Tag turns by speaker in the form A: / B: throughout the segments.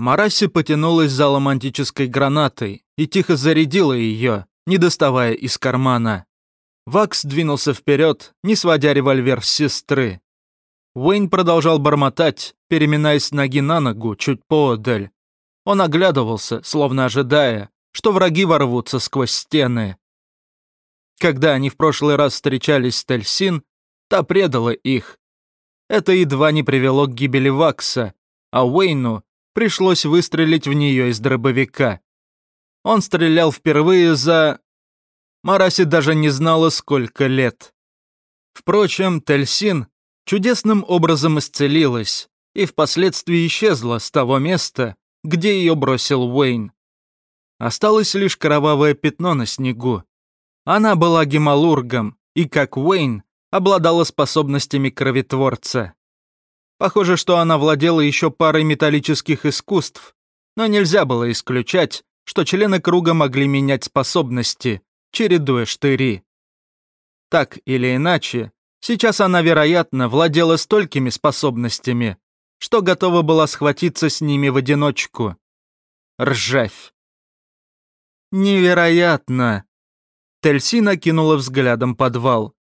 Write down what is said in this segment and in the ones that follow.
A: Мараси потянулась за ломантической гранатой и тихо зарядила ее, не доставая из кармана. Вакс двинулся вперед, не сводя револьвер с сестры. Уэйн продолжал бормотать, переминаясь ноги на ногу чуть поодаль. Он оглядывался, словно ожидая, что враги ворвутся сквозь стены. Когда они в прошлый раз встречались с Тельсин, та предала их. Это едва не привело к гибели Вакса, а Уэйну пришлось выстрелить в нее из дробовика. Он стрелял впервые за... Мараси даже не знала, сколько лет. Впрочем, Тельсин чудесным образом исцелилась и впоследствии исчезла с того места, где ее бросил Уэйн. Осталось лишь кровавое пятно на снегу. Она была гемалургом и, как Уэйн, обладала способностями кровотворца. Похоже, что она владела еще парой металлических искусств, но нельзя было исключать, что члены круга могли менять способности, чередуя штыри. Так или иначе, сейчас она, вероятно, владела столькими способностями, что готова была схватиться с ними в одиночку. Ржавь. Невероятно. Тельси накинула взглядом подвал.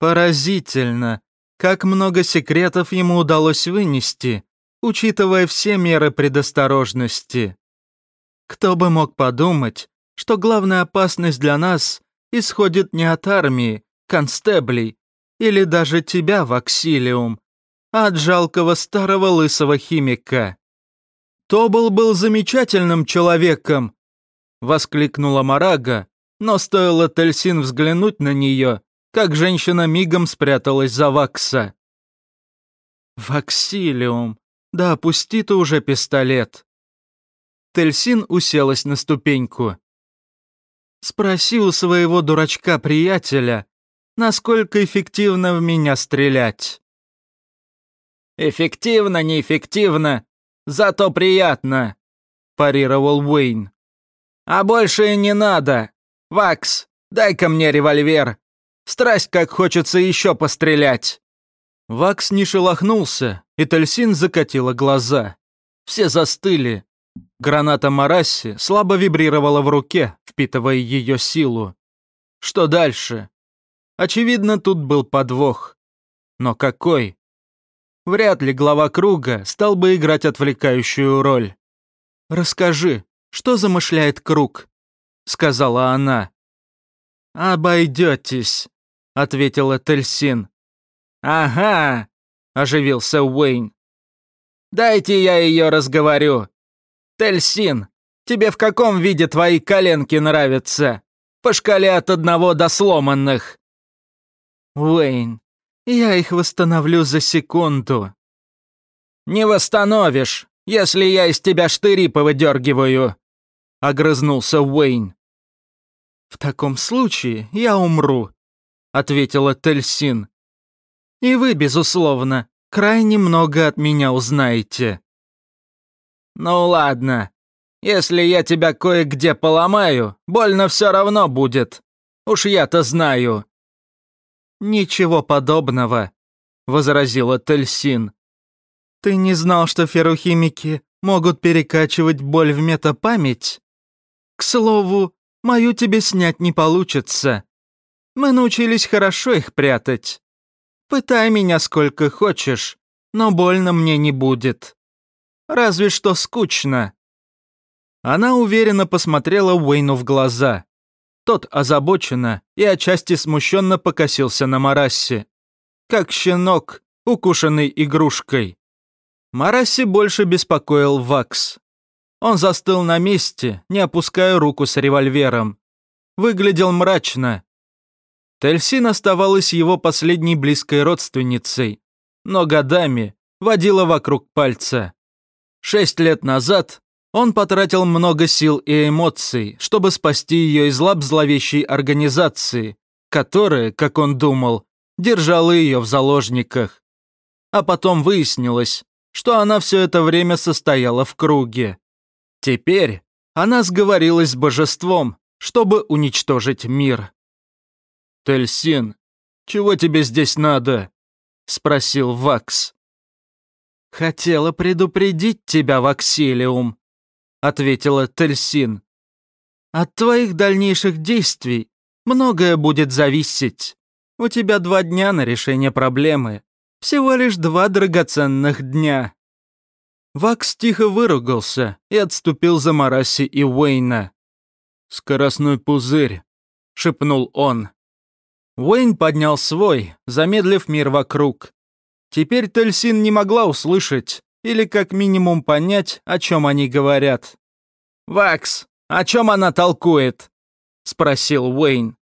A: Поразительно, как много секретов ему удалось вынести, учитывая все меры предосторожности. Кто бы мог подумать, что главная опасность для нас исходит не от армии, констеблей или даже тебя, Ваксилиум, а от жалкого старого лысого химика. Тобл был замечательным человеком, воскликнула Марага, но стоило Тельсин взглянуть на нее, как женщина мигом спряталась за Вакса. «Ваксилиум, да опусти ты уже пистолет». Тельсин уселась на ступеньку. «Спроси у своего дурачка-приятеля, насколько эффективно в меня стрелять».
B: «Эффективно, неэффективно, зато приятно», – парировал Уэйн. «А больше не надо. Вакс, дай-ка мне револьвер. Страсть, как хочется еще пострелять!»
A: Вакс не шелохнулся, и Тельсин закатила глаза. Все застыли. Граната Марасси слабо вибрировала в руке, впитывая ее силу. Что дальше? Очевидно, тут был подвох. Но какой? Вряд ли глава круга стал бы играть отвлекающую роль. «Расскажи, что замышляет круг?» — сказала она. «Обойдетесь», — ответила Тельсин.
B: «Ага», — оживился Уэйн. «Дайте я ее разговорю. Тельсин, тебе в каком виде твои коленки нравятся? По шкале от одного до сломанных».
A: «Уэйн, я их восстановлю за секунду».
B: «Не восстановишь, если я из тебя штыри повыдергиваю», — огрызнулся Уэйн.
A: «В таком случае я умру», — ответила Тельсин. «И вы, безусловно, крайне много от меня узнаете».
B: «Ну ладно. Если я тебя кое-где поломаю, больно все равно будет. Уж я-то знаю».
A: «Ничего подобного», — возразила Тельсин. «Ты не знал, что ферухимики могут перекачивать боль в метапамять? К слову, Мою тебе снять не получится. Мы научились хорошо их прятать. Пытай меня сколько хочешь, но больно мне не будет. Разве что скучно». Она уверенно посмотрела Уэйну в глаза. Тот озабоченно и отчасти смущенно покосился на Марасси. Как щенок, укушенный игрушкой. Марасси больше беспокоил Вакс. Он застыл на месте, не опуская руку с револьвером. Выглядел мрачно. Тельсин оставалась его последней близкой родственницей, но годами водила вокруг пальца. Шесть лет назад он потратил много сил и эмоций, чтобы спасти ее из лап зловещей организации, которая, как он думал, держала ее в заложниках. А потом выяснилось, что она все это время состояла в круге. Теперь она сговорилась с божеством, чтобы уничтожить мир. «Тельсин, чего тебе здесь надо?» — спросил Вакс. «Хотела предупредить тебя, Ваксилиум», — ответила Тельсин. «От твоих дальнейших действий многое будет зависеть. У тебя два дня на решение проблемы. Всего лишь два драгоценных дня». Вакс тихо выругался и отступил за Мараси и Уэйна. «Скоростной пузырь», — шепнул он. Уэйн поднял свой, замедлив мир вокруг. Теперь Тельсин не могла услышать или как минимум понять, о чем они говорят. «Вакс, о чем она толкует?» — спросил Уэйн.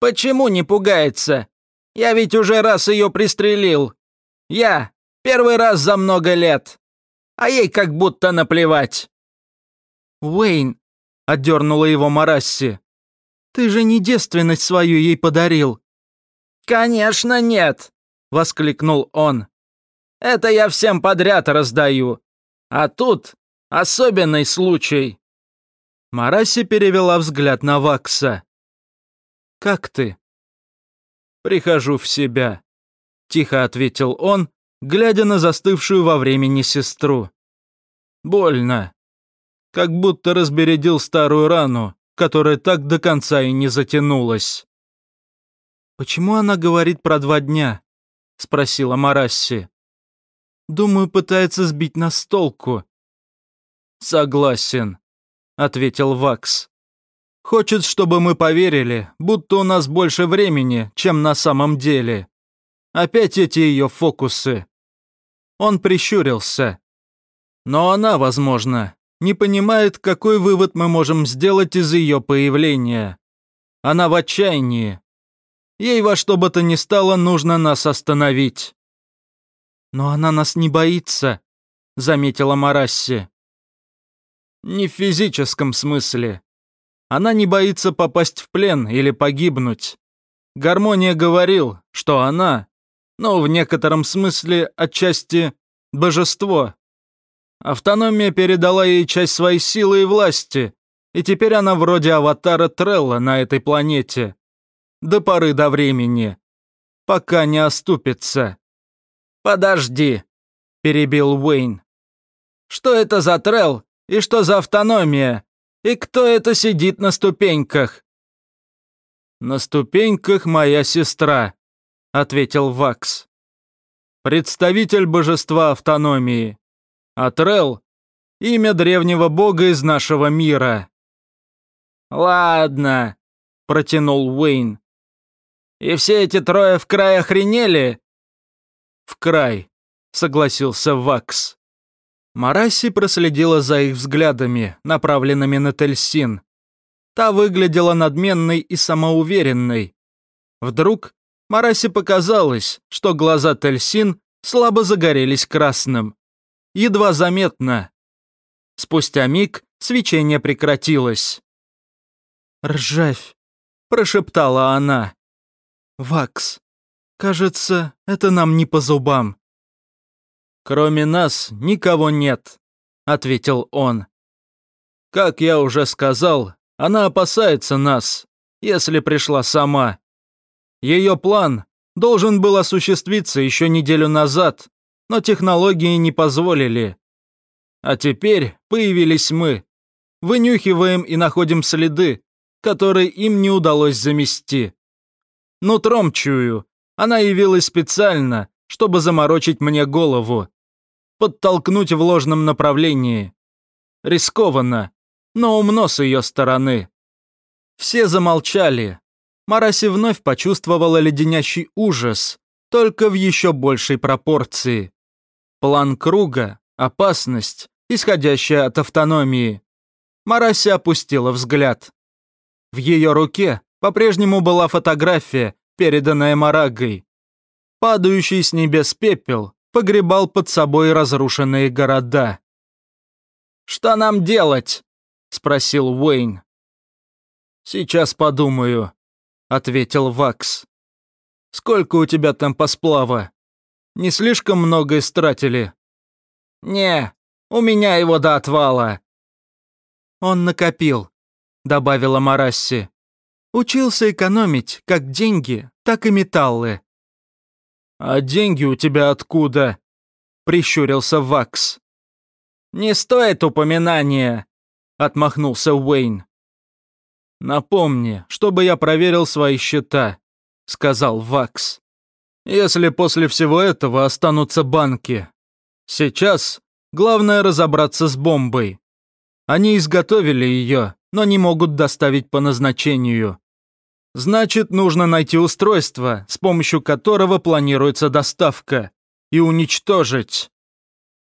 A: «Почему не пугается? Я ведь уже раз ее пристрелил. Я первый раз за много лет. А ей как будто наплевать». «Уэйн», — отдернула его Марасси, — «ты же не девственность свою ей подарил». «Конечно нет», — воскликнул он. «Это я всем подряд раздаю. А тут особенный случай». Мараси перевела взгляд на Вакса. «Как ты?» «Прихожу в себя», — тихо ответил он, глядя на застывшую во времени сестру. «Больно. Как будто разбередил старую рану, которая так до конца и не затянулась». «Почему она говорит про два дня?» — спросила Марасси. «Думаю, пытается сбить нас с толку». «Согласен», — ответил Вакс. «Хочет, чтобы мы поверили, будто у нас больше времени, чем на самом деле. Опять эти ее фокусы». Он прищурился. Но она, возможно, не понимает, какой вывод мы можем сделать из ее появления. Она в отчаянии. Ей во что бы то ни стало нужно нас остановить. «Но она нас не боится», — заметила Марасси. Не в физическом смысле. Она не боится попасть в плен или погибнуть. Гармония говорил, что она, ну, в некотором смысле, отчасти, божество. Автономия передала ей часть своей силы и власти, и теперь она вроде аватара Трелла на этой планете. До поры до времени. Пока не оступится. «Подожди», — перебил Уэйн. «Что это за Трелл, и что за автономия? И кто это сидит на ступеньках?» «На ступеньках моя сестра», — ответил Вакс. «Представитель божества автономии. Атрел — имя древнего бога из нашего мира». «Ладно», — протянул Уэйн. «И все эти трое в край охренели?» «В край», — согласился Вакс. Мараси проследила за их взглядами, направленными на Тельсин. Та выглядела надменной и самоуверенной. Вдруг Мараси показалось, что глаза Тельсин слабо загорелись красным. Едва заметно. Спустя миг свечение прекратилось. «Ржавь», — прошептала она. «Вакс, кажется, это нам не по зубам». «Кроме нас никого нет», — ответил он. «Как я уже сказал, она опасается нас, если пришла сама. Ее план должен был осуществиться еще неделю назад, но технологии не позволили. А теперь появились мы. Вынюхиваем и находим следы, которые им не удалось замести. Нутром чую, она явилась специально, чтобы заморочить мне голову подтолкнуть в ложном направлении. Рискованно, но умно с ее стороны. Все замолчали. Мараси вновь почувствовала леденящий ужас, только в еще большей пропорции. План круга, опасность, исходящая от автономии. Мараси опустила взгляд. В ее руке по-прежнему была фотография, переданная Марагой. Падающий с небес пепел погребал под собой разрушенные города. «Что нам делать?» — спросил Уэйн. «Сейчас подумаю», — ответил Вакс. «Сколько у тебя там посплава? Не слишком много истратили?» «Не, у меня его до отвала». «Он накопил», — добавила Марасси. «Учился экономить как деньги, так и металлы. «А деньги у тебя откуда?» прищурился Вакс.
B: «Не стоит упоминания», — отмахнулся Уэйн.
A: «Напомни, чтобы я проверил свои счета», — сказал Вакс. «Если после всего этого останутся банки. Сейчас главное разобраться с бомбой. Они изготовили ее, но не могут доставить по назначению. Значит, нужно найти устройство, с помощью которого планируется доставка, и уничтожить.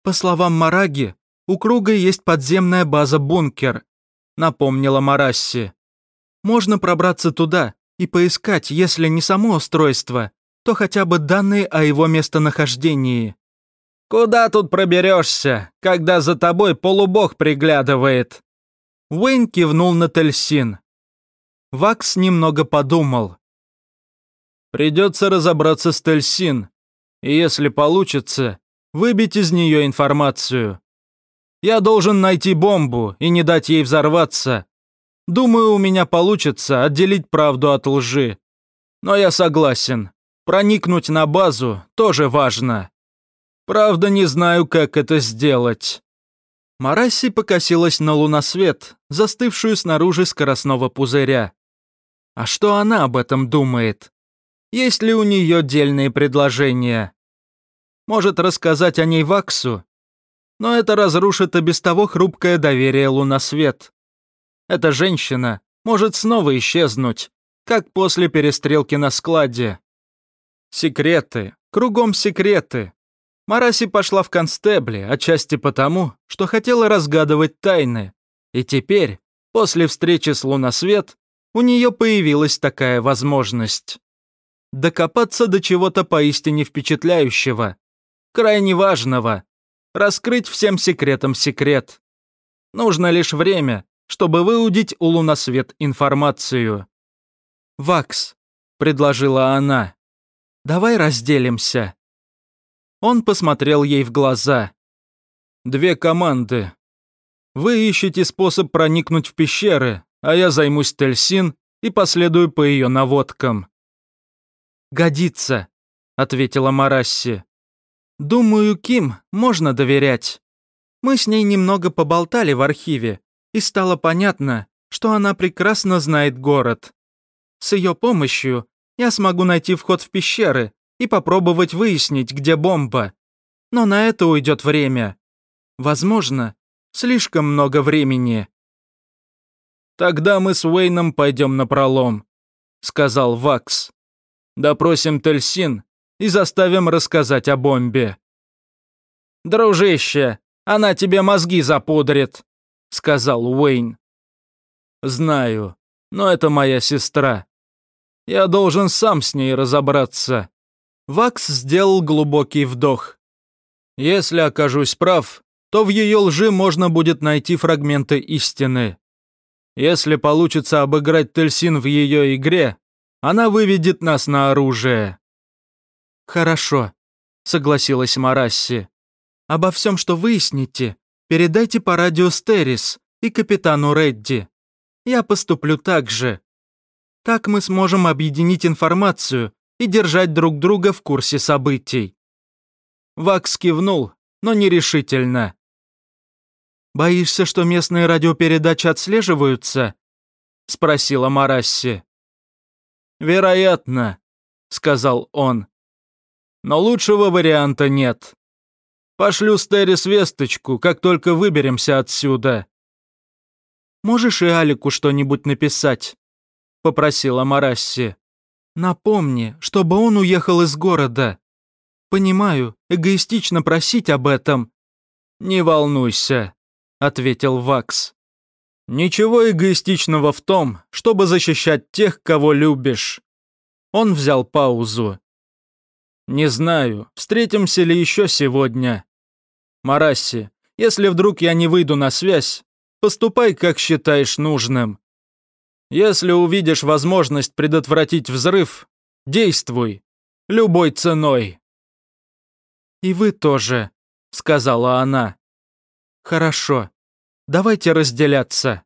A: По словам Мараги, у Круга есть подземная база-бункер, напомнила Марасси. Можно пробраться туда и поискать, если не само устройство, то хотя бы данные о его местонахождении.
B: «Куда тут проберешься, когда за тобой полубог приглядывает?»
A: Уэйн кивнул на Тельсин. Вакс немного подумал. «Придется разобраться с Тельсин, и если получится, выбить из нее информацию. Я должен найти бомбу и не дать ей взорваться. Думаю, у меня получится отделить правду от лжи. Но я согласен, проникнуть на базу тоже важно. Правда, не знаю, как это сделать». Марасси покосилась на луносвет, застывшую снаружи скоростного пузыря. А что она об этом думает? Есть ли у нее дельные предложения? Может рассказать о ней Ваксу? Но это разрушит и без того хрупкое доверие Лунасвет. Эта женщина может снова исчезнуть, как после перестрелки на складе. Секреты, кругом секреты. Мараси пошла в констебли, отчасти потому, что хотела разгадывать тайны. И теперь, после встречи с Лунасвет, у нее появилась такая возможность. Докопаться до чего-то поистине впечатляющего, крайне важного, раскрыть всем секретам секрет. Нужно лишь время, чтобы выудить у Лунасвет информацию. «Вакс», — предложила она, — «давай разделимся». Он посмотрел ей в глаза. «Две команды. Вы ищете способ проникнуть в пещеры, а я займусь Тельсин и последую по ее наводкам». «Годится», — ответила Марасси. «Думаю, Ким можно доверять. Мы с ней немного поболтали в архиве, и стало понятно, что она прекрасно знает город. С ее помощью я смогу найти вход в пещеры и попробовать выяснить, где бомба. Но на это уйдет время. Возможно, слишком много времени. «Тогда мы с Уэйном пойдем на пролом», — сказал Вакс. «Допросим Тельсин и заставим рассказать о бомбе».
B: «Дружище, она тебе мозги запудрит», — сказал Уэйн.
A: «Знаю, но это моя сестра. Я должен сам с ней разобраться». Вакс сделал глубокий вдох. «Если окажусь прав, то в ее лжи можно будет найти фрагменты истины. Если получится обыграть Тельсин в ее игре, она выведет нас на оружие». «Хорошо», — согласилась Марасси. «Обо всем, что выясните, передайте по радио Стерис и капитану Редди. Я поступлю так же. Так мы сможем объединить информацию и держать друг друга в курсе событий». Вакс кивнул, но нерешительно. «Боишься, что местные радиопередачи отслеживаются?» — спросила Марасси. «Вероятно», — сказал он. «Но лучшего варианта нет. Пошлю Стерис весточку, как только выберемся отсюда». «Можешь и Алику что-нибудь написать?» — попросила Марасси. «Напомни, чтобы он уехал из города. Понимаю, эгоистично просить об этом». «Не волнуйся», ответил Вакс. Ничего эгоистичного в том, чтобы защищать тех, кого любишь. Он взял паузу. Не знаю, встретимся ли еще сегодня. Мараси, если вдруг я не выйду на связь, поступай, как считаешь нужным. Если увидишь возможность предотвратить взрыв, действуй, любой ценой. «И вы тоже», — сказала она. «Хорошо. Давайте разделяться».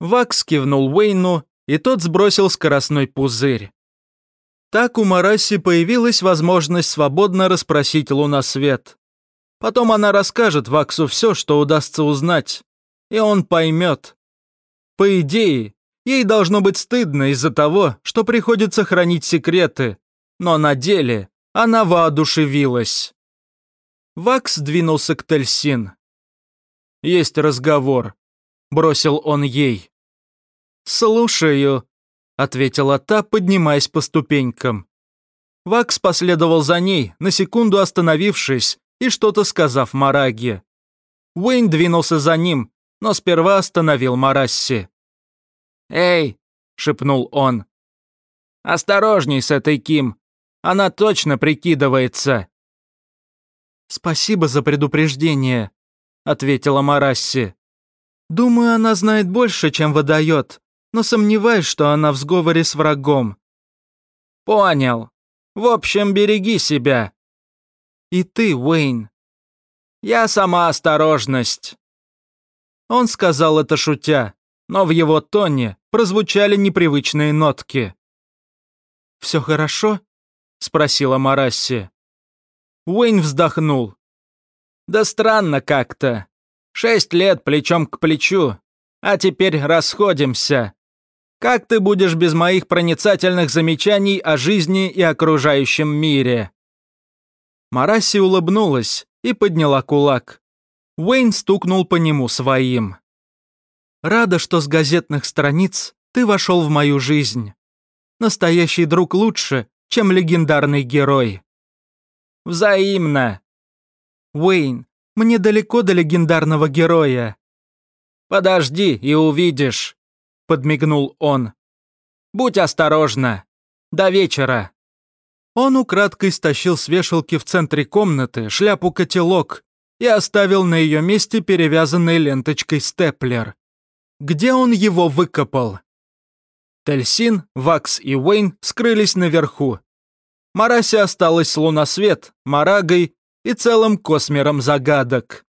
A: Вакс кивнул Уэйну, и тот сбросил скоростной пузырь. Так у Мараси появилась возможность свободно расспросить лунасвет. Потом она расскажет Ваксу все, что удастся узнать, и он поймет. По идее, ей должно быть стыдно из-за того, что приходится хранить секреты, но на деле она воодушевилась. Вакс двинулся к Тельсин. «Есть разговор», — бросил он ей. «Слушаю», — ответила та, поднимаясь по ступенькам. Вакс последовал за ней, на секунду остановившись и что-то сказав Мараге. Уэйн двинулся за ним, но сперва остановил Марасси.
B: «Эй!» — шепнул он. «Осторожней с этой Ким. Она точно прикидывается».
A: «Спасибо за предупреждение», — ответила Марасси. «Думаю, она знает больше, чем выдает, но сомневаюсь, что она в сговоре с врагом».
B: «Понял. В общем, береги себя».
A: «И ты, Уэйн».
B: «Я сама осторожность».
A: Он сказал это шутя, но в его тоне прозвучали непривычные нотки. «Все хорошо?» — спросила Марасси. Уэйн вздохнул.
B: «Да странно как-то. Шесть лет плечом к плечу, а теперь расходимся. Как ты будешь без моих проницательных замечаний о жизни и окружающем мире?»
A: Мараси улыбнулась и подняла кулак. Уэйн стукнул по нему своим. «Рада, что с газетных страниц ты вошел в мою жизнь. Настоящий друг лучше, чем легендарный герой».
B: «Взаимно!»
A: «Уэйн, мне далеко до легендарного героя».
B: «Подожди и увидишь», — подмигнул он. «Будь осторожна. До вечера».
A: Он украдкой стащил с вешалки в центре комнаты шляпу-котелок и оставил на ее месте перевязанной ленточкой степлер. Где он его выкопал? Тельсин, Вакс и Уэйн скрылись наверху. Мараси осталась с лунасвет, Марагой и целым космером загадок.